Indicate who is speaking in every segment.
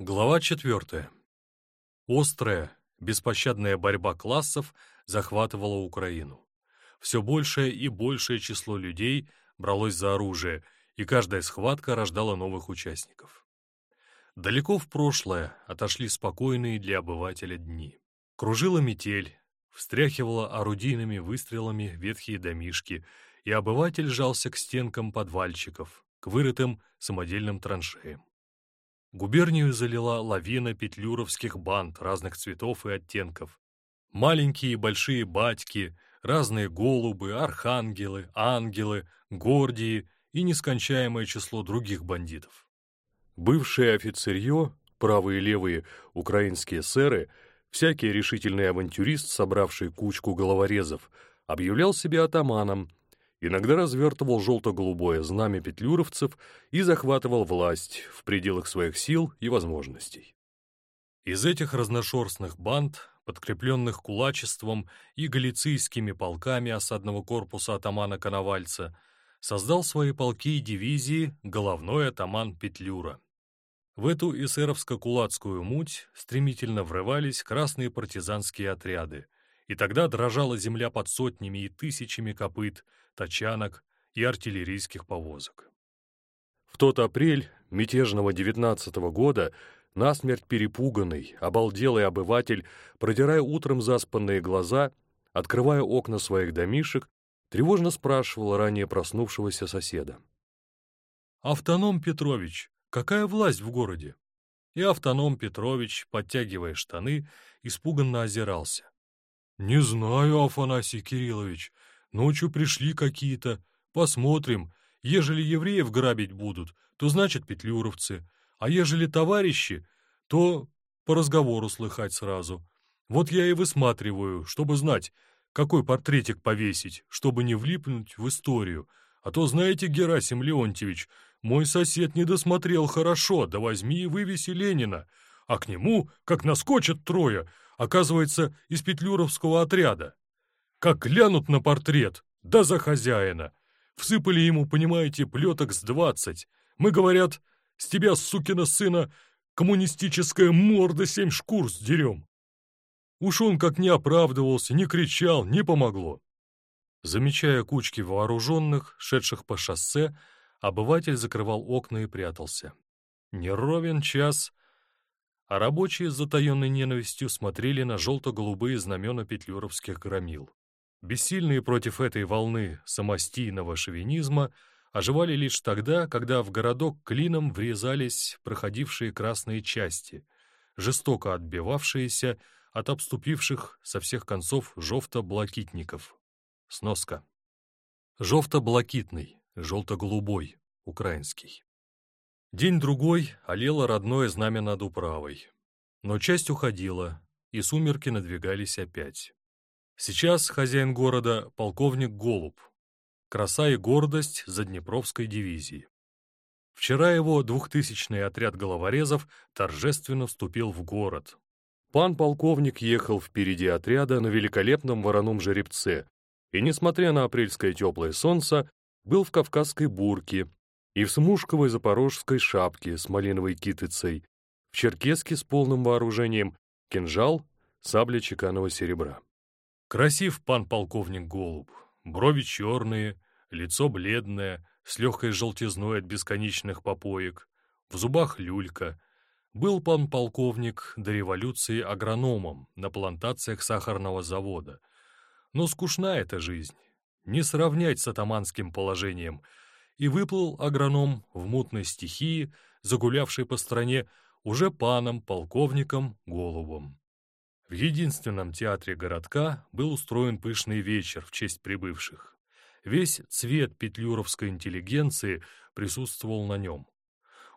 Speaker 1: Глава 4. Острая, беспощадная борьба классов захватывала Украину. Все большее и большее число людей бралось за оружие, и каждая схватка рождала новых участников. Далеко в прошлое отошли спокойные для обывателя дни. Кружила метель, встряхивала орудийными выстрелами ветхие домишки, и обыватель жался к стенкам подвальчиков, к вырытым самодельным траншеям. Губернию залила лавина петлюровских банд разных цветов и оттенков. Маленькие и большие батьки, разные голубы, архангелы, ангелы, гордии и нескончаемое число других бандитов. Бывшее офицерье, правые и левые украинские сэры, всякий решительный авантюрист, собравший кучку головорезов, объявлял себя атаманом иногда развертывал желто-голубое знамя петлюровцев и захватывал власть в пределах своих сил и возможностей. Из этих разношерстных банд, подкрепленных кулачеством и галицийскими полками осадного корпуса атамана Коновальца, создал свои полки и дивизии головной атаман Петлюра. В эту эсеровско-кулацкую муть стремительно врывались красные партизанские отряды, и тогда дрожала земля под сотнями и тысячами копыт, тачанок и артиллерийских повозок. В тот апрель мятежного девятнадцатого года насмерть перепуганный, обалделый обыватель, продирая утром заспанные глаза, открывая окна своих домишек, тревожно спрашивал ранее проснувшегося соседа. «Автоном Петрович, какая власть в городе?» И автоном Петрович, подтягивая штаны, испуганно озирался. «Не знаю, Афанасий Кириллович. Ночью пришли какие-то. Посмотрим. Ежели евреев грабить будут, то значит петлюровцы. А ежели товарищи, то по разговору слыхать сразу. Вот я и высматриваю, чтобы знать, какой портретик повесить, чтобы не влипнуть в историю. А то, знаете, Герасим Леонтьевич, мой сосед не досмотрел хорошо, да возьми и вывеси Ленина. А к нему, как наскочат трое, оказывается, из петлюровского отряда. Как глянут на портрет, да за хозяина. Всыпали ему, понимаете, плеток с двадцать. Мы, говорят, с тебя, сукина сына, коммунистическая морда семь шкур сдерем. Уж он как не оправдывался, не кричал, не помогло. Замечая кучки вооруженных, шедших по шоссе, обыватель закрывал окна и прятался. Не ровен час, а рабочие с затаенной ненавистью смотрели на желто-голубые знамена петлюровских громил. Бессильные против этой волны самостийного шовинизма оживали лишь тогда, когда в городок клином врезались проходившие красные части, жестоко отбивавшиеся от обступивших со всех концов жовто-блакитников. Сноска. Жовто-блакитный, желто-голубой, украинский. День-другой олело родное знамя над управой. Но часть уходила, и сумерки надвигались опять. Сейчас хозяин города — полковник Голуб. Краса и гордость Заднепровской дивизии. Вчера его двухтысячный отряд головорезов торжественно вступил в город. Пан полковник ехал впереди отряда на великолепном вороном жеребце и, несмотря на апрельское теплое солнце, был в кавказской бурке, и в смушковой запорожской шапке с малиновой китицей, в черкеске с полным вооружением, кинжал, сабля чеканного серебра. Красив пан полковник Голуб, брови черные, лицо бледное, с легкой желтизной от бесконечных попоек, в зубах люлька. Был пан полковник до революции агрономом на плантациях сахарного завода. Но скучна эта жизнь, не сравнять с атаманским положением — и выплыл агроном в мутной стихии, загулявшей по стране, уже паном, полковником, Голубом. В единственном театре городка был устроен пышный вечер в честь прибывших. Весь цвет петлюровской интеллигенции присутствовал на нем.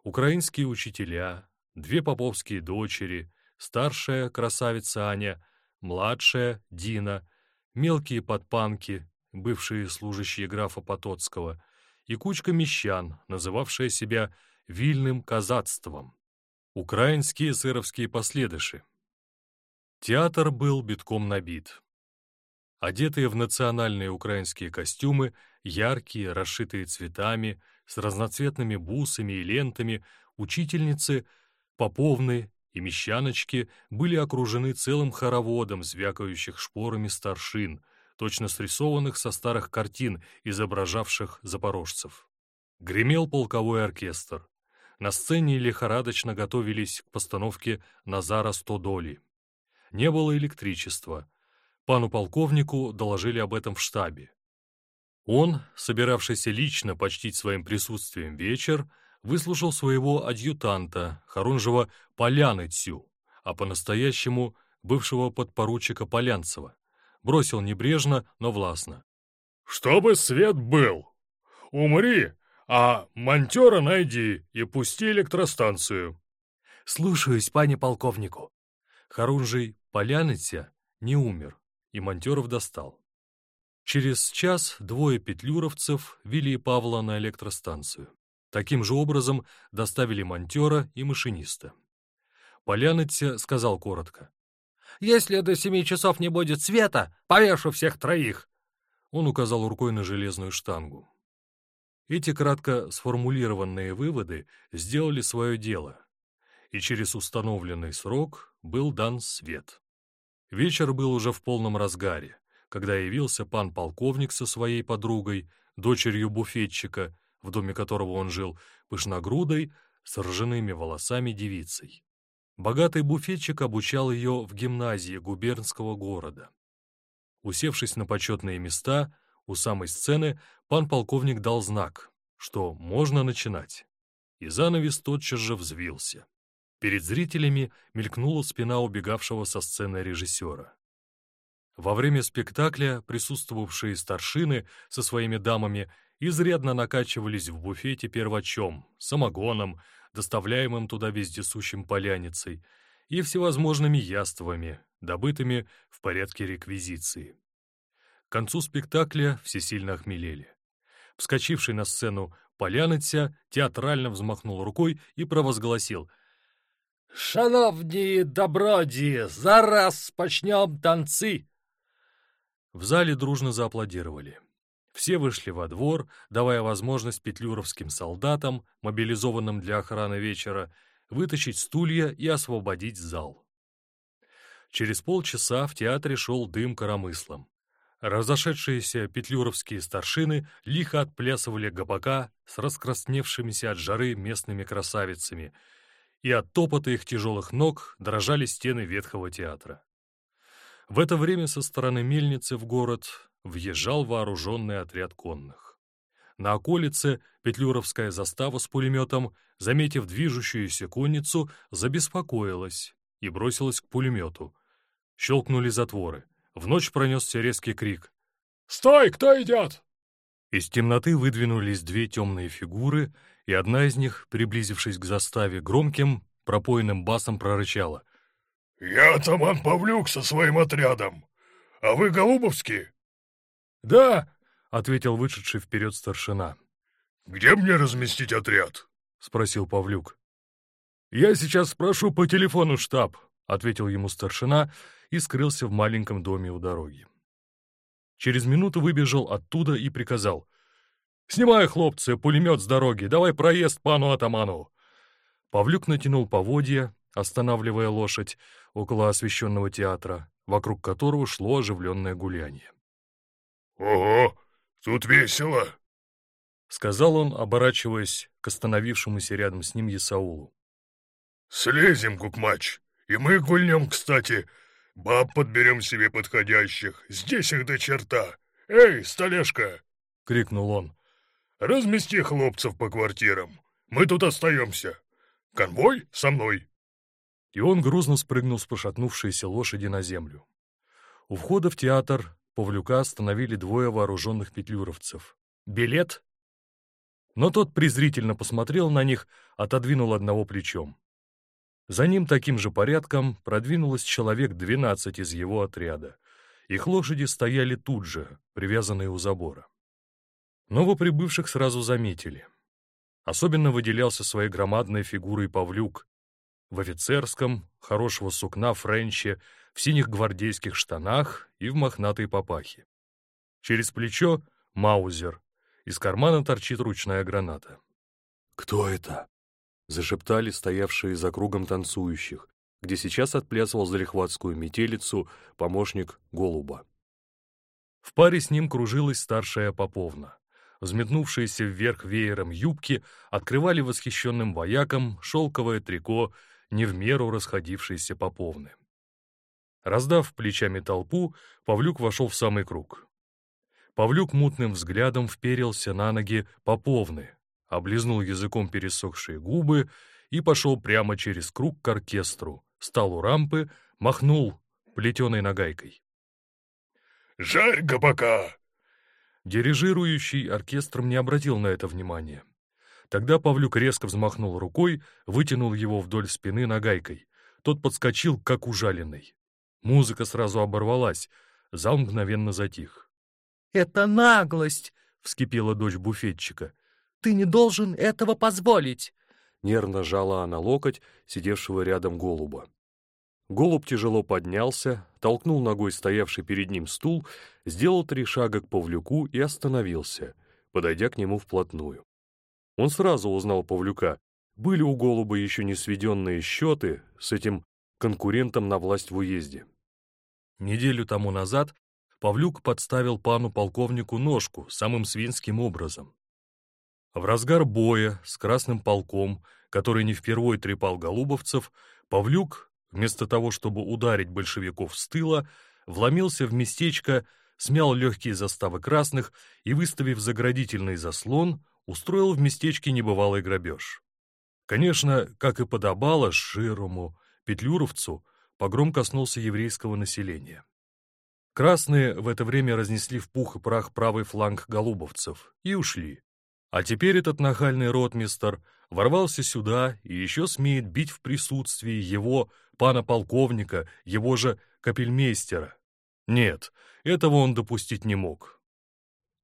Speaker 1: Украинские учителя, две поповские дочери, старшая красавица Аня, младшая Дина, мелкие подпанки, бывшие служащие графа Потоцкого, и кучка мещан, называвшая себя вильным казацтвом, украинские сыровские последыши. Театр был битком набит. Одетые в национальные украинские костюмы, яркие, расшитые цветами, с разноцветными бусами и лентами, учительницы Поповны и мещаночки были окружены целым хороводом звякающих шпорами старшин, точно срисованных со старых картин, изображавших запорожцев. Гремел полковой оркестр. На сцене лихорадочно готовились к постановке «Назара сто доли». Не было электричества. Пану полковнику доложили об этом в штабе. Он, собиравшийся лично почтить своим присутствием вечер, выслушал своего адъютанта, Харунжева Поляныцю, а по-настоящему бывшего подпоручика Полянцева. Бросил небрежно, но властно.
Speaker 2: «Чтобы свет был! Умри, а монтера найди и пусти электростанцию!»
Speaker 1: «Слушаюсь, пане полковнику!» Харунжий Поляныця не умер, и монтеров достал. Через час двое петлюровцев вели Павла на электростанцию. Таким же образом доставили монтера и машиниста. Поляныця сказал коротко. «Если до семи часов не будет света, повешу всех троих!» Он указал рукой на железную штангу. Эти кратко сформулированные выводы сделали свое дело, и через установленный срок был дан свет. Вечер был уже в полном разгаре, когда явился пан полковник со своей подругой, дочерью буфетчика, в доме которого он жил, пышногрудой, с ржаными волосами девицей. Богатый буфетчик обучал ее в гимназии губернского города. Усевшись на почетные места, у самой сцены пан полковник дал знак, что можно начинать. И занавес тотчас же взвился. Перед зрителями мелькнула спина убегавшего со сцены режиссера. Во время спектакля присутствовавшие старшины со своими дамами изрядно накачивались в буфете первачом, самогоном, доставляемым туда вездесущим поляницей, и всевозможными яствами, добытыми в порядке реквизиции. К концу спектакля все сильно охмелели. Вскочивший на сцену Поляныця театрально взмахнул рукой и провозгласил «Шановні доброді, зараз почнем танцы!» В зале дружно зааплодировали. Все вышли во двор, давая возможность петлюровским солдатам, мобилизованным для охраны вечера, вытащить стулья и освободить зал. Через полчаса в театре шел дым коромыслом. Разошедшиеся петлюровские старшины лихо отплясывали гопака с раскрасневшимися от жары местными красавицами, и от топота их тяжелых ног дрожали стены ветхого театра. В это время со стороны мельницы в город въезжал вооруженный отряд конных. На околице петлюровская застава с пулеметом, заметив движущуюся конницу, забеспокоилась и бросилась к пулемету. Щелкнули затворы. В ночь пронесся резкий крик.
Speaker 2: «Стой, кто идет?»
Speaker 1: Из темноты выдвинулись две темные фигуры, и одна из них, приблизившись к заставе, громким, пропоенным басом прорычала.
Speaker 2: «Я атаман Павлюк со своим отрядом. А вы Голубовский?»
Speaker 1: «Да», — ответил вышедший вперед старшина.
Speaker 2: «Где мне разместить отряд?»
Speaker 1: — спросил Павлюк. «Я сейчас спрошу по телефону штаб», — ответил ему старшина и скрылся в маленьком доме у дороги. Через минуту выбежал оттуда и приказал. «Снимай, хлопцы, пулемет с дороги, давай проезд пану-атаману!» Павлюк натянул поводья, останавливая лошадь около освещенного театра, вокруг которого шло оживленное гуляние.
Speaker 2: «Ого, тут весело!»
Speaker 1: — сказал он, оборачиваясь к остановившемуся рядом с ним Исаулу.
Speaker 2: «Слезем, кукмач, и мы гульнем, кстати. Баб подберем себе подходящих, здесь их до черта. Эй, столешка!» — крикнул он. «Размести хлопцев по квартирам, мы тут остаемся. Конвой со мной!»
Speaker 1: И он грузно спрыгнул с пошатнувшейся лошади на землю. У входа в театр Павлюка остановили двое вооруженных петлюровцев. «Билет?» Но тот презрительно посмотрел на них, отодвинул одного плечом. За ним таким же порядком продвинулось человек двенадцать из его отряда. Их лошади стояли тут же, привязанные у забора. Новоприбывших сразу заметили. Особенно выделялся своей громадной фигурой Павлюк. В офицерском, хорошего сукна френче, в синих гвардейских штанах и в мохнатой папахе. Через плечо — маузер, из кармана торчит ручная граната.
Speaker 2: «Кто это?»
Speaker 1: — Зашептали стоявшие за кругом танцующих, где сейчас отплясывал залихватскую метелицу помощник Голуба. В паре с ним кружилась старшая Поповна. Взметнувшиеся вверх веером юбки открывали восхищенным воякам шелковое трико, не в меру расходившейся Поповны. Раздав плечами толпу, Павлюк вошел в самый круг. Павлюк мутным взглядом вперился на ноги Поповны, облизнул языком пересохшие губы и пошел прямо через круг к оркестру, стал у рампы, махнул плетеной нагайкой.
Speaker 2: «Жарь габака!»
Speaker 1: Дирижирующий оркестром не обратил на это внимания. Тогда Павлюк резко взмахнул рукой, вытянул его вдоль спины нагайкой. Тот подскочил, как ужаленный. Музыка сразу оборвалась, зал мгновенно затих.
Speaker 3: «Это наглость!» — вскипела дочь буфетчика. «Ты не должен этого позволить!»
Speaker 1: Нервно жала она локоть сидевшего рядом голуба. Голубь тяжело поднялся, толкнул ногой стоявший перед ним стул, сделал три шага к Павлюку и остановился, подойдя к нему вплотную. Он сразу узнал Павлюка. Были у голуба еще не сведенные счеты с этим конкурентом на власть в уезде. Неделю тому назад Павлюк подставил пану полковнику ножку самым свинским образом. В разгар боя с Красным полком, который не впервой трепал голубовцев, Павлюк Вместо того, чтобы ударить большевиков с тыла, вломился в местечко, смял легкие заставы красных и, выставив заградительный заслон, устроил в местечке небывалый грабеж. Конечно, как и подобало Широму, Петлюровцу, погром коснулся еврейского населения. Красные в это время разнесли в пух и прах правый фланг голубовцев и ушли. А теперь этот нахальный ротмистер ворвался сюда и еще смеет бить в присутствии его, пана полковника, его же капельмейстера. Нет, этого он допустить не мог.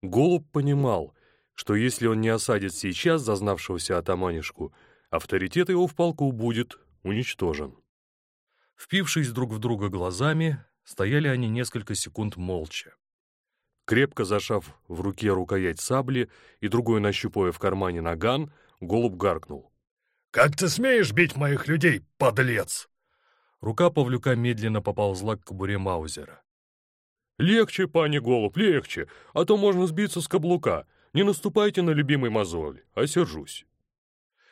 Speaker 1: Голуб понимал, что если он не осадит сейчас зазнавшегося атаманишку, авторитет его в полку будет уничтожен. Впившись друг в друга глазами, стояли они несколько секунд молча. Крепко зашав в руке рукоять сабли и другой нащупывая в кармане наган, голубь гаркнул.
Speaker 2: «Как ты смеешь бить моих людей, подлец?»
Speaker 1: Рука Павлюка медленно поползла к кобуре Маузера. «Легче, пани голубь, легче, а то можно сбиться с каблука. Не наступайте на любимый мозоль, а сержусь».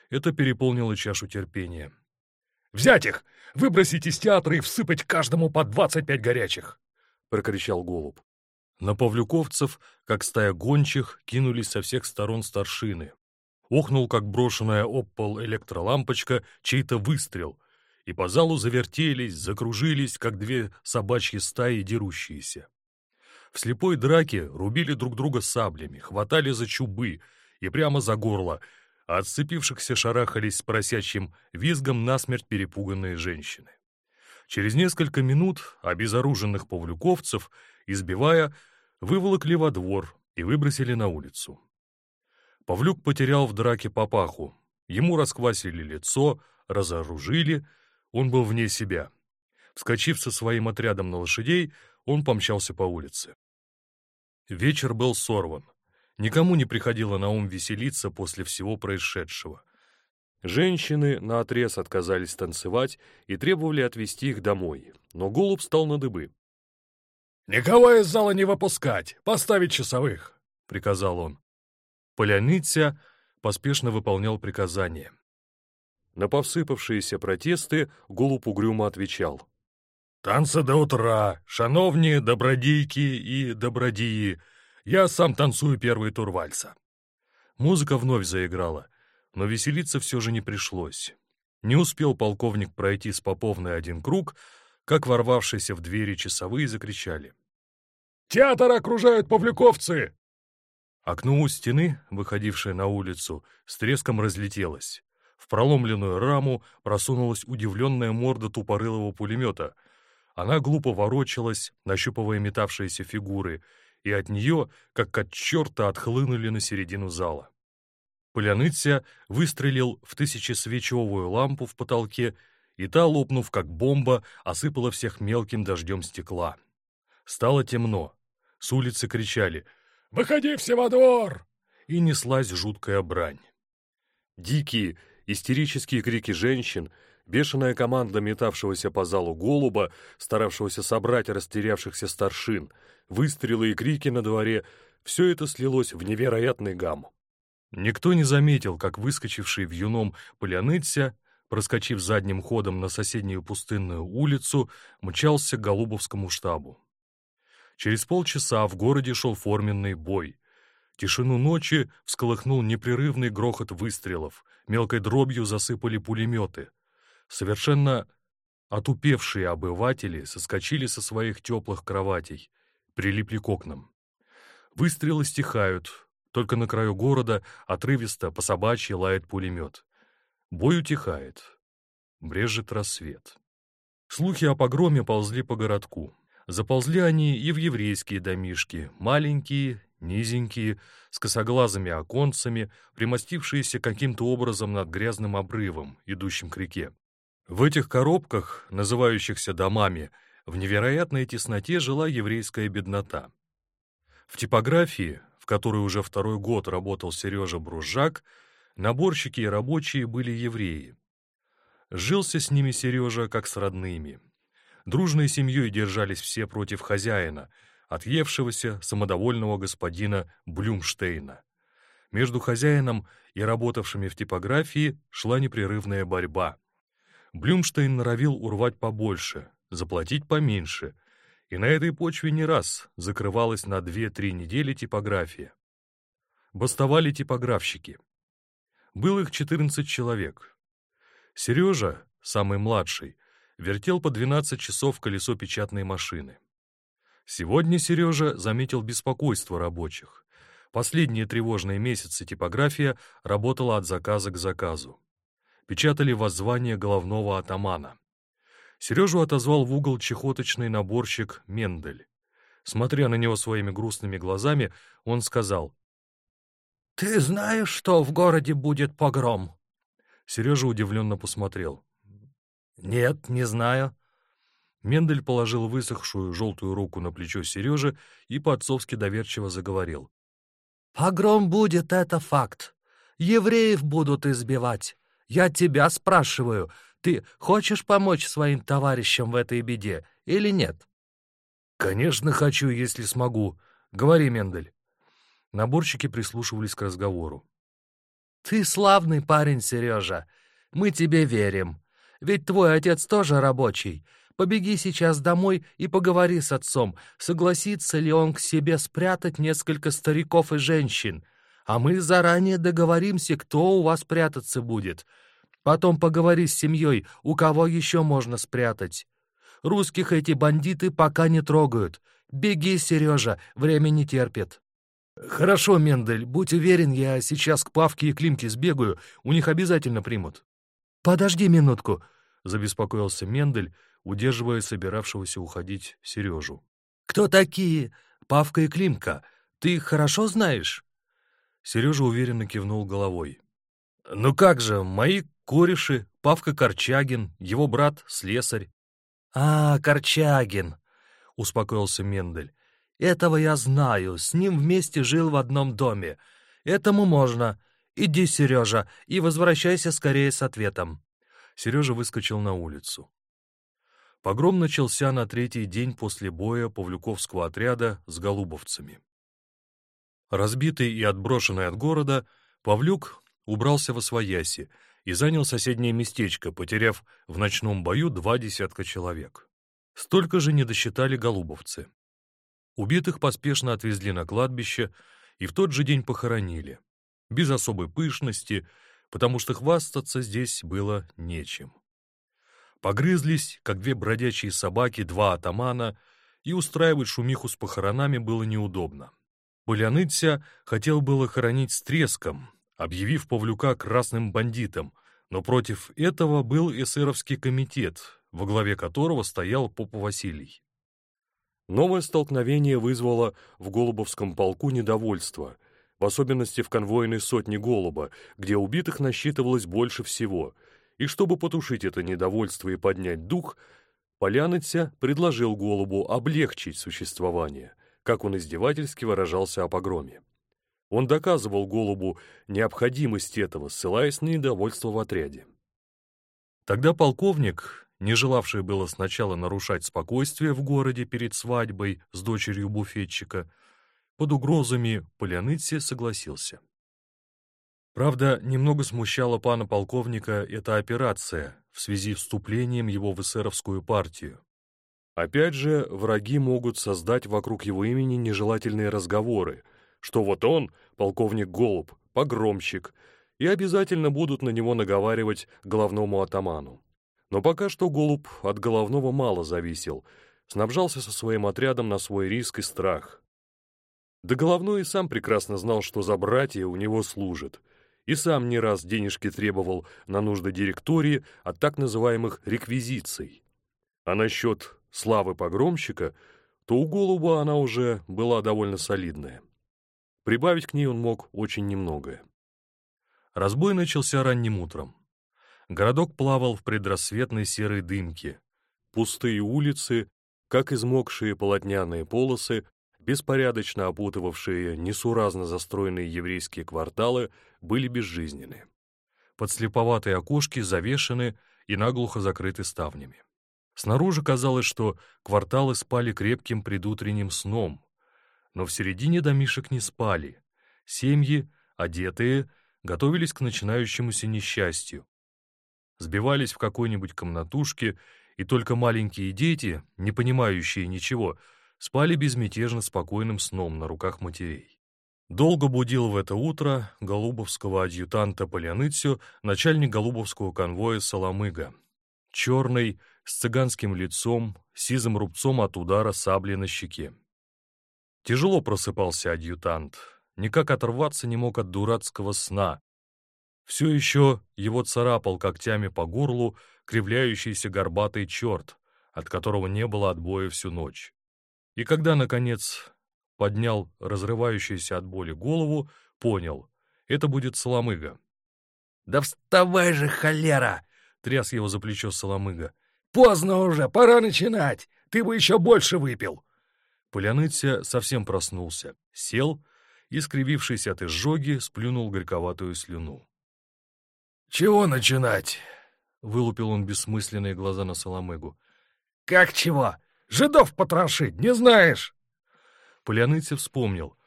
Speaker 1: Это переполнило чашу терпения.
Speaker 2: «Взять их! Выбросить из театра и всыпать каждому по двадцать пять горячих!»
Speaker 1: — прокричал голубь. На павлюковцев, как стая гончих, кинулись со всех сторон старшины. Охнул, как брошенная об пол электролампочка, чей-то выстрел, и по залу завертелись, закружились, как две собачьи стаи дерущиеся. В слепой драке рубили друг друга саблями, хватали за чубы и прямо за горло, а отцепившихся шарахались с поросячьим визгом насмерть перепуганные женщины. Через несколько минут обезоруженных павлюковцев избивая, выволокли во двор и выбросили на улицу. Павлюк потерял в драке папаху. Ему расквасили лицо, разоружили, он был вне себя. Вскочив со своим отрядом на лошадей, он помчался по улице. Вечер был сорван. Никому не приходило на ум веселиться после всего происшедшего. Женщины наотрез отказались танцевать и требовали отвезти их домой, но голубь стал на дыбы.
Speaker 2: «Никого из зала не выпускать! Поставить часовых!» — приказал он.
Speaker 1: Поляныця поспешно выполнял приказание. На повсыпавшиеся протесты голубь угрюмо отвечал.
Speaker 2: «Танцы до утра, шановні добродійки и добродії, я сам танцую первый тур вальса».
Speaker 1: Музыка вновь заиграла, но веселиться все же не пришлось. Не успел полковник пройти с Поповной один круг, как ворвавшиеся в двери часовые закричали.
Speaker 2: «Театр окружают павлюковцы!»
Speaker 1: Окно у стены, выходившее на улицу, с треском разлетелось. В проломленную раму просунулась удивленная морда тупорылого пулемета. она глупо ворочалась, нащупывая метавшиеся фигуры, и от нее, как от черта, отхлынули на середину зала. Поляныця выстрелил в тысячесвечевую лампу в потолке и та, лопнув как бомба, осыпала всех мелким дождем стекла. Стало темно. С улицы кричали
Speaker 2: «Выходи все во двор!»
Speaker 1: и неслась жуткая брань. Дикие, истерические крики женщин, бешеная команда метавшегося по залу голуба, старавшегося собрать растерявшихся старшин, выстрелы и крики на дворе — все это слилось в невероятный гам. Никто не заметил, как выскочивший в юном Полянытся, проскочив задним ходом на соседнюю пустынную улицу, мчался к Голубовскому штабу. Через полчаса в городе шел форменный бой. Тишину ночи всколыхнул непрерывный грохот выстрелов, мелкой дробью засыпали пулеметы. Совершенно отупевшие обыватели соскочили со своих теплых кроватей, прилипли к окнам. Выстрелы стихают, только на краю города отрывисто по собачьи лает пулемет. Бой утихает. Брежет рассвет. Слухи о погроме ползли по городку. Заползли они и в еврейские домишки, маленькие, низенькие, с косоглазыми оконцами, примостившиеся каким-то образом над грязным обрывом, идущим к реке. В этих коробках, называющихся домами, в невероятной тесноте жила еврейская беднота. В типографии, в которой уже второй год работал Сережа Бружак, наборщики и рабочие были евреи. Жился с ними Сережа как с родными. Дружной семьей держались все против хозяина, отъевшегося самодовольного господина Блюмштейна. Между хозяином и работавшими в типографии шла непрерывная борьба. Блюмштейн норовил урвать побольше, заплатить поменьше — и на этой почве не раз закрывалась на 2-3 недели типография. Бастовали типографщики. Был их 14 человек. Сережа, самый младший, вертел по 12 часов колесо печатной машины. Сегодня Сережа заметил беспокойство рабочих. Последние тревожные месяцы типография работала от заказа к заказу. Печатали воззвание головного атамана. Сережу отозвал в угол чехоточный наборщик Мендель. Смотря на него своими грустными глазами, он сказал. «Ты знаешь, что в городе будет погром?» Сережа удивленно посмотрел. «Нет, не знаю». Мендель положил высохшую желтую руку на плечо Сережи и по-отцовски доверчиво заговорил. «Погром будет, это факт. Евреев будут избивать. Я тебя спрашиваю, ты хочешь помочь своим товарищам в этой беде или нет?» «Конечно хочу, если смогу. Говори, Мендель». Наборщики прислушивались к разговору. «Ты славный парень, Сережа. Мы тебе верим. Ведь твой отец тоже рабочий. Побеги сейчас домой и поговори с отцом, согласится ли он к себе спрятать несколько стариков и женщин. А мы заранее договоримся, кто у вас прятаться будет. Потом поговори с семьей, у кого еще можно спрятать. Русских эти бандиты пока не трогают. Беги, Сережа, время не терпит. Хорошо, Мендель, будь уверен, я сейчас к Павке и Климке сбегаю, у них обязательно примут. Подожди минутку, забеспокоился Мендель, удерживая собиравшегося уходить Сережу. Кто такие Павка и Климка? Ты их хорошо знаешь? Сережа уверенно кивнул головой. «Ну как же, мои кореши, Павка Корчагин, его брат — слесарь». «А, Корчагин!» — успокоился Мендель. «Этого я знаю, с ним вместе жил в одном доме. Этому можно. Иди, Сережа, и возвращайся скорее с ответом». Сережа выскочил на улицу. Погром начался на третий день после боя Павлюковского отряда с голубовцами. Разбитый и отброшенный от города, Павлюк убрался во свояси и занял соседнее местечко, потеряв в ночном бою два десятка человек. Столько же не досчитали голубовцы. Убитых поспешно отвезли на кладбище и в тот же день похоронили, без особой пышности, потому что хвастаться здесь было нечем. Погрызлись, как две бродячие собаки, два атамана, и устраивать шумиху с похоронами было неудобно. Полянытся хотел было хоронить с треском, объявив Павлюка красным бандитом, но против этого был эсеровский комитет, во главе которого стоял Поп. Василий. Новое столкновение вызвало в Голубовском полку недовольство, в особенности в конвойной сотне Голуба, где убитых насчитывалось больше всего, и чтобы потушить это недовольство и поднять дух, Поляныця предложил Голубу облегчить существование, как он издевательски выражался о погроме. Он доказывал Голубу необходимость этого, ссылаясь на недовольство в отряде. Тогда полковник, не желавший было сначала нарушать спокойствие в городе перед свадьбой с дочерью буфетчика, под угрозами Полянытси согласился. Правда, немного смущала пана полковника эта операция в связи с вступлением его в эсеровскую партию. Опять же, враги могут создать вокруг его имени нежелательные разговоры, что вот он, полковник Голуб, погромщик, и обязательно будут на него наговаривать главному атаману. Но пока что Голуб от головного мало зависел, снабжался со своим отрядом на свой риск и страх. Да головной и сам прекрасно знал, что за братья у него служат, и сам не раз денежки требовал на нужды директории от так называемых реквизиций. А насчет славы погромщика, то у Голуба она уже была довольно солидная. Прибавить к ней он мог очень немногое. Разбой начался ранним утром. Городок плавал в предрассветной серой дымке. Пустые улицы, как измокшие полотняные полосы, беспорядочно опутывавшие несуразно застроенные еврейские кварталы, были безжизненны. Подслеповатые окошки завешены и наглухо закрыты ставнями. Снаружи казалось, что кварталы спали крепким предутренним сном, но в середине домишек не спали. Семьи, одетые, готовились к начинающемуся несчастью. Сбивались в какой-нибудь комнатушке, и только маленькие дети, не понимающие ничего, спали безмятежно спокойным сном на руках матерей. Долго будил в это утро голубовского адъютанта Поляныцю начальник голубовского конвоя Соломыга. Черный, с цыганским лицом, сизым рубцом от удара сабли на щеке. Тяжело просыпался адъютант, никак оторваться не мог от дурацкого сна. Все еще его царапал когтями по горлу кривляющийся горбатый черт, от которого не было отбоя всю ночь. И когда, наконец, поднял разрывающуюся от боли голову, понял — это будет Соломыга.
Speaker 4: «Да вставай же, холера!» — тряс его за плечо Соломыга. «Поздно уже, пора начинать! Ты бы еще больше выпил!»
Speaker 1: Поляныця совсем проснулся, сел и, скривившись от изжоги, сплюнул горьковатую слюну.
Speaker 4: «Чего начинать?»
Speaker 1: — вылупил он бессмысленные глаза на Соломыгу.
Speaker 4: «Как чего? Жидов потрошить, не знаешь?»
Speaker 1: Поляныцев вспомнил.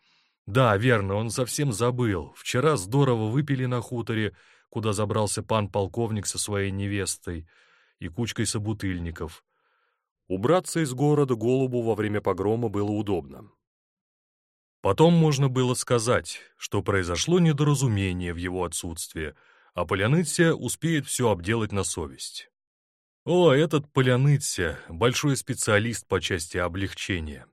Speaker 1: Да, верно, он совсем забыл. Вчера здорово выпили на хуторе, куда забрался пан-полковник со своей невестой и кучкой собутыльников. Убраться из города Голубу во время погрома было удобно. Потом можно было сказать, что произошло недоразумение в его отсутствие, а Поляныця успеет все обделать на совесть. О, этот Поляныця — большой специалист по части облегчения.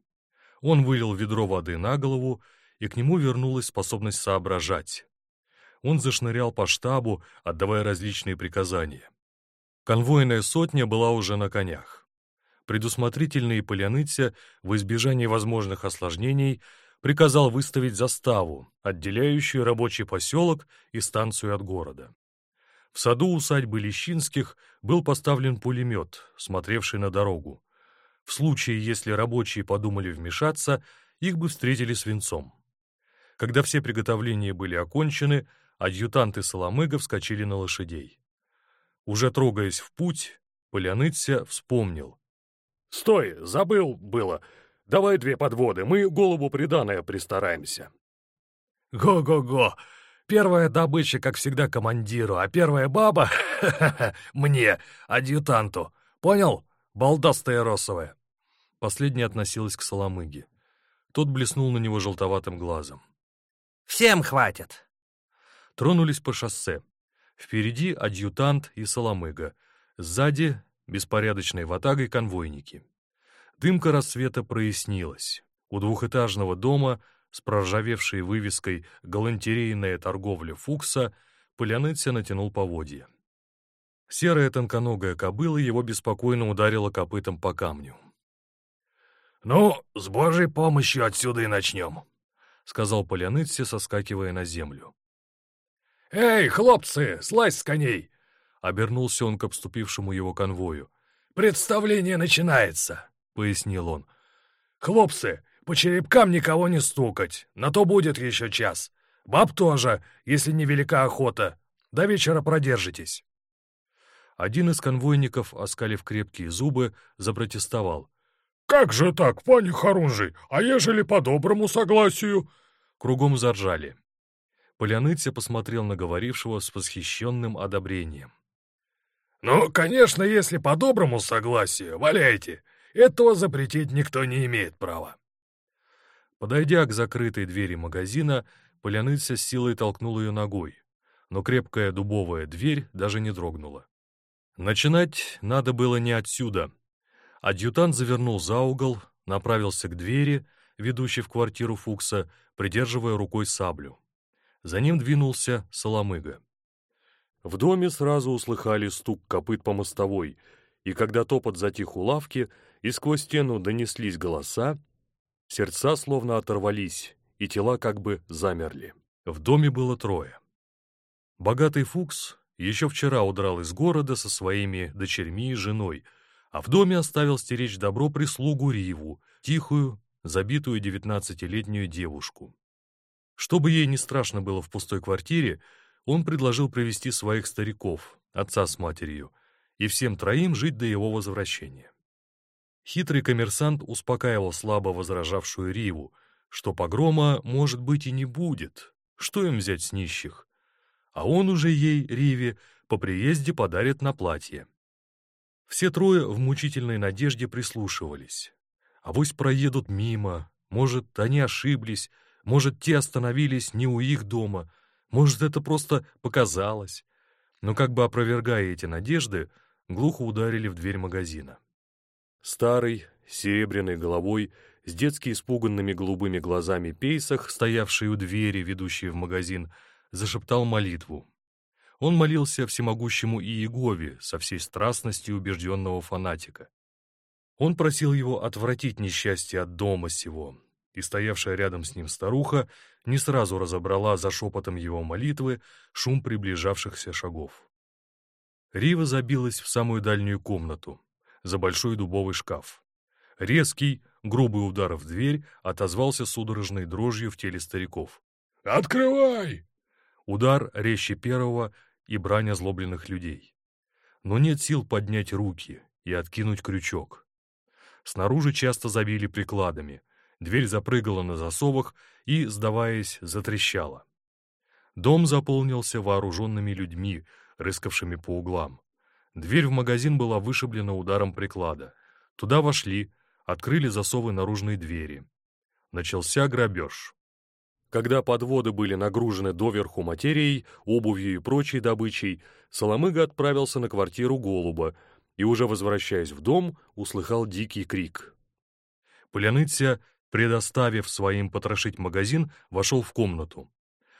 Speaker 1: Он вылил ведро воды на голову, и к нему вернулась способность соображать. Он зашнырял по штабу, отдавая различные приказания. Конвойная сотня была уже на конях предусмотрительный Поляныця в избежании возможных осложнений приказал выставить заставу, отделяющую рабочий поселок и станцию от города. В саду усадьбы Лещинских был поставлен пулемет, смотревший на дорогу. В случае, если рабочие подумали вмешаться, их бы встретили свинцом. Когда все приготовления были окончены, адъютанты Соломыга вскочили на лошадей. Уже трогаясь в путь, Поляныця вспомнил,
Speaker 2: «Стой, забыл было. Давай две подводы, мы голову приданое пристараемся».
Speaker 4: «Го-го-го! Первая добыча, как всегда, командиру, а первая баба — мне, адъютанту. Понял? Балдастая росовая».
Speaker 1: Последняя относилась к Соломыге. Тот блеснул на него желтоватым глазом.
Speaker 4: «Всем хватит!»
Speaker 1: Тронулись по шоссе. Впереди адъютант и Соломыга. Сзади беспорядочной ватагой конвойники. Дымка рассвета прояснилась. У двухэтажного дома с проржавевшей вывеской «Галантерейная торговля Фукса» Поляныця натянул поводья. Серая тонконогая кобыла его беспокойно ударила копытом по камню.
Speaker 4: «Ну, с божьей помощью отсюда и начнем», — сказал
Speaker 1: Поляныця, соскакивая на землю.
Speaker 4: «Эй, хлопцы, слазь с коней!
Speaker 1: Обернулся он к обступившему его конвою.
Speaker 4: «Представление начинается», — пояснил он.
Speaker 2: «Хлопцы, по черепкам никого не стукать, на то будет еще час.
Speaker 4: Баб тоже, если не велика охота. До вечера продержитесь.
Speaker 1: Один из конвойников, оскалив крепкие зубы, запротестовал.
Speaker 2: «Как же так, пани Харунжий, а ежели по доброму согласию?»
Speaker 1: Кругом заржали. Поляныця посмотрел на говорившего с восхищенным одобрением.
Speaker 4: «Ну, конечно, если по доброму согласию, валяйте. Этого запретить никто не имеет права».
Speaker 1: Подойдя к закрытой двери магазина, Поляныця с силой толкнул ее ногой, но крепкая дубовая дверь даже не дрогнула. Начинать надо было не отсюда. Адъютант завернул за угол, направился к двери, ведущей в квартиру Фукса, придерживая рукой саблю. За ним двинулся Соломыга. В доме сразу услыхали стук копыт по мостовой, и когда топот затих у лавки, и сквозь стену донеслись голоса, сердца словно оторвались, и тела как бы замерли. В доме было трое. Богатый Фукс еще вчера удрал из города со своими дочерьми и женой, а в доме оставил стеречь добро прислугу Риву, тихую, забитую девятнадцатилетнюю девушку. Чтобы ей не страшно было в пустой квартире, он предложил привести своих стариков, отца с матерью, и всем троим жить до его возвращения. Хитрый коммерсант успокаивал слабо возражавшую Риву, что погрома, может быть, и не будет, что им взять с нищих, а он уже ей, Риве, по приезде подарит на платье. Все трое в мучительной надежде прислушивались. А Авось проедут мимо, может, они ошиблись, может, те остановились не у их дома, может, это просто показалось. Но как бы опровергая эти надежды, глухо ударили в дверь магазина. Старый, серебряной головой, с детски испуганными голубыми глазами пейсах, стоявший у двери, ведущей в магазин, зашептал молитву. Он молился всемогущему Иегове со всей страстностью убежденного фанатика. Он просил его отвратить несчастье от дома сего, и стоявшая рядом с ним старуха не сразу разобрала за шепотом его молитвы шум приближавшихся шагов. Рива забилась в самую дальнюю комнату, за большой дубовый шкаф. Резкий, грубый удар в дверь отозвался судорожной дрожью в теле стариков.
Speaker 2: «Открывай!»
Speaker 1: Удар резче первого и брань озлобленных людей. Но нет сил поднять руки и откинуть крючок. Снаружи часто забили прикладами, дверь запрыгала на засовах и, сдаваясь, затрещала. Дом заполнился вооруженными людьми, рыскавшими по углам. Дверь в магазин была вышиблена ударом приклада. Туда вошли, открыли засовы наружной двери. Начался грабеж. Когда подводы были нагружены доверху материей, обувью и прочей добычей, Соломыга отправился на квартиру Голуба и, уже возвращаясь в дом, услыхал дикий крик. Поляныця, предоставив своим потрошить магазин, вошел в комнату.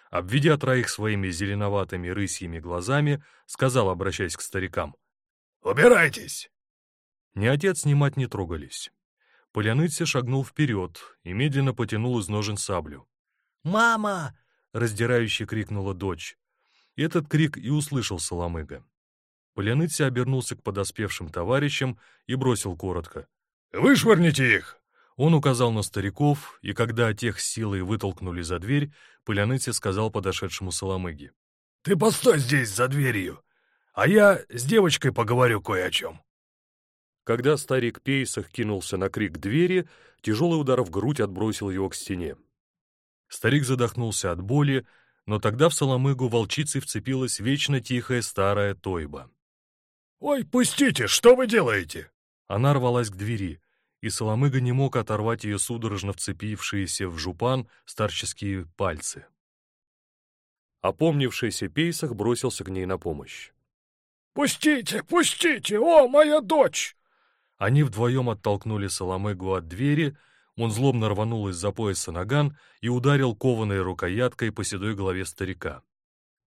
Speaker 1: Обведя троих своими зеленоватыми рысьими глазами, сказал, обращаясь к старикам,
Speaker 4: «Убирайтесь!»
Speaker 1: Ни отец, ни мать не трогались. Поляныця шагнул вперед и медленно потянул из ножен саблю.
Speaker 3: «Мама!»
Speaker 1: — раздирающе крикнула дочь. Этот крик и услышал Соломыга. Поляныця обернулся к подоспевшим товарищам и бросил коротко.
Speaker 2: «Вышвырните их!»
Speaker 1: Он указал на стариков, и когда тех силой вытолкнули за дверь, Поляныця сказал подошедшему Соломыге.
Speaker 4: «Ты постой здесь, за дверью, а я с девочкой поговорю кое о чем».
Speaker 1: Когда старик Пейсах кинулся на крик двери, тяжелый удар в грудь отбросил его к стене. Старик задохнулся от боли, но тогда в Соломыгу волчицей вцепилась вечно тихая старая Тойба.
Speaker 2: «Ой, пустите, что вы делаете?»
Speaker 1: Она рвалась к двери, и Соломыга не мог оторвать ее судорожно вцепившиеся в жупан старческие пальцы. Опомнившийся Пейсах бросился к ней на помощь.
Speaker 2: «Пустите, пустите! О, моя дочь!»
Speaker 1: Они вдвоем оттолкнули Соломыгу от двери, он злобно рванул из-за пояса наган и ударил кованой рукояткой по седой голове старика.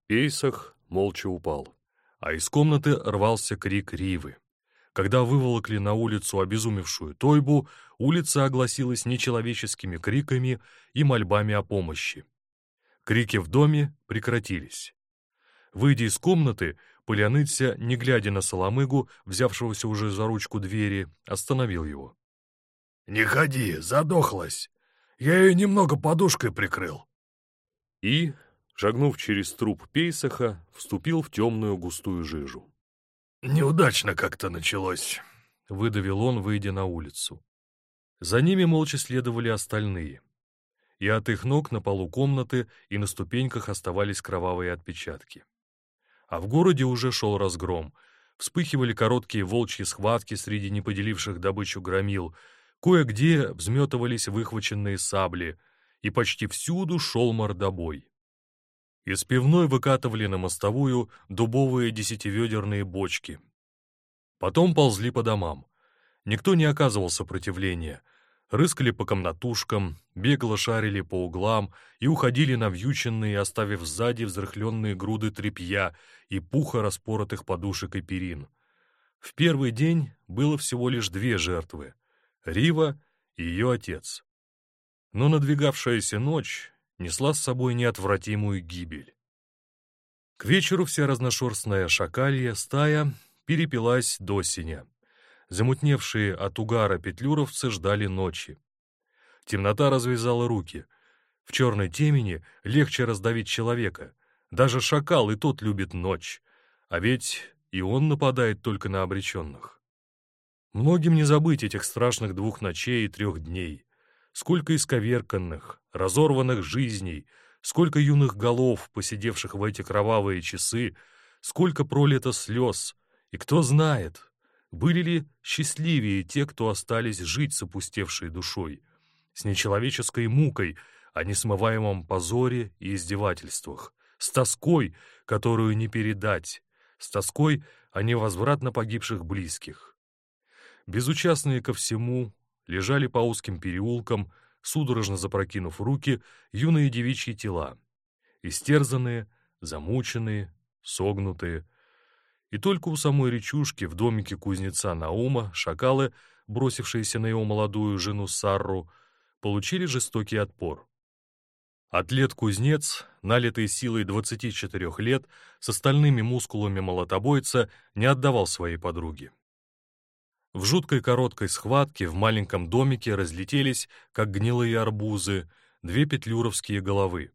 Speaker 1: Пейсах молча упал, а из комнаты рвался крик Ривы. Когда выволокли на улицу обезумевшую Тойбу, улица огласилась нечеловеческими криками и мольбами о помощи. Крики в доме прекратились. Выйдя из комнаты, Поляныця, не глядя на Соломыгу, взявшегося уже за ручку двери, остановил его.
Speaker 4: «Не ходи, задохлась. Я ее немного подушкой прикрыл».
Speaker 1: И, шагнув через труп Пейсаха, вступил в темную густую жижу.
Speaker 2: «Неудачно как-то началось», —
Speaker 1: выдавил он, выйдя на улицу. За ними молча следовали остальные. И от их ног на полу комнаты и на ступеньках оставались кровавые отпечатки. А в городе уже шел разгром. Вспыхивали короткие волчьи схватки среди неподеливших добычу громил, кое-где взметывались выхваченные сабли, и почти всюду шел мордобой. Из пивной выкатывали на мостовую дубовые десятиведерные бочки. Потом ползли по домам. Никто не оказывал сопротивления. Рыскали по комнатушкам, бегло шарили по углам и уходили навьюченные, оставив сзади взрыхленные груды тряпья и пуха распоротых подушек и перин. В первый день было всего лишь две жертвы — Рива и ее отец. Но надвигавшаяся ночь несла с собой неотвратимую гибель. К вечеру вся разношерстная шакалья стая перепилась до синя. Замутневшие от угара петлюровцы ждали ночи. Темнота развязала руки. В черной темени легче раздавить человека. Даже шакал и тот любит ночь. А ведь и он нападает только на обреченных. Многим не забыть этих страшных двух ночей и трех дней. Сколько исковерканных, разорванных жизней, сколько юных голов, посидевших в эти кровавые часы, сколько пролито слез. И кто знает, были ли счастливее те, кто остались жить с опустевшей душой, с нечеловеческой мукой о несмываемом позоре и издевательствах, с тоской, которую не передать, с тоской о невозвратно погибших близких. Безучастные ко всему, лежали по узким переулкам, судорожно запрокинув руки, юные девичьи тела, истерзанные, замученные, согнутые, и только у самой речушки в домике кузнеца Наума шакалы, бросившиеся на его молодую жену Сарру, получили жестокий отпор. Атлет-кузнец, налитый силой 24 лет, с остальными мускулами молотобойца, не отдавал своей подруге. В жуткой короткой схватке в маленьком домике разлетелись, как гнилые арбузы, две петлюровские головы.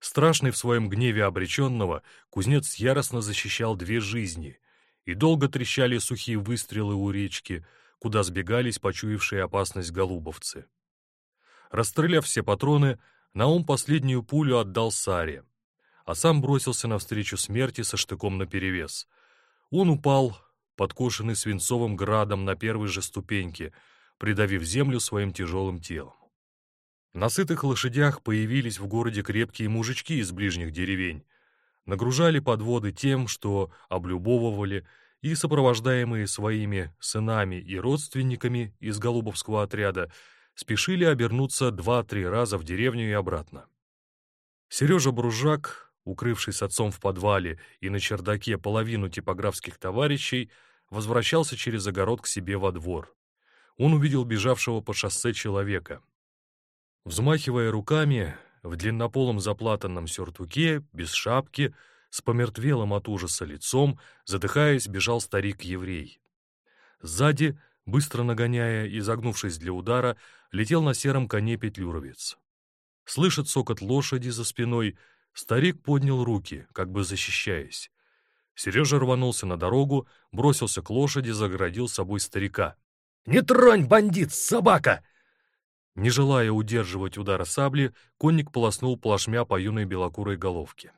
Speaker 1: Страшный в своем гневе обреченного, кузнец яростно защищал две жизни, и долго трещали сухие выстрелы у речки, куда сбегались почуявшие опасность голубовцы. Расстреляв все патроны, Наум последнюю пулю отдал Саре, а сам бросился навстречу смерти со штыком наперевес. Он упал, подкошенный свинцовым градом на первой же ступеньке, придавив землю своим тяжелым телом. На сытых лошадях появились в городе крепкие мужички из ближних деревень, нагружали подводы тем, что облюбовывали, и, сопровождаемые своими сынами и родственниками из голубовского отряда, спешили обернуться два-три раза в деревню и обратно. Сережа Бружак, укрывший с отцом в подвале и на чердаке половину типографских товарищей, возвращался через огород к себе во двор. Он увидел бежавшего по шоссе человека — Взмахивая руками, в длиннополом заплатанном сюртуке, без шапки, с помертвелым от ужаса лицом, задыхаясь, бежал старик-еврей. Сзади, быстро нагоняя и загнувшись для удара, летел на сером коне петлюровец. Слышит сокот лошади за спиной, старик поднял руки, как бы защищаясь. Сережа рванулся на дорогу, бросился к лошади, загородил собой старика.
Speaker 4: «Не тронь, бандит, собака!»
Speaker 1: Не желая удерживать удара сабли, конник полоснул плашмя по юной белокурой головке.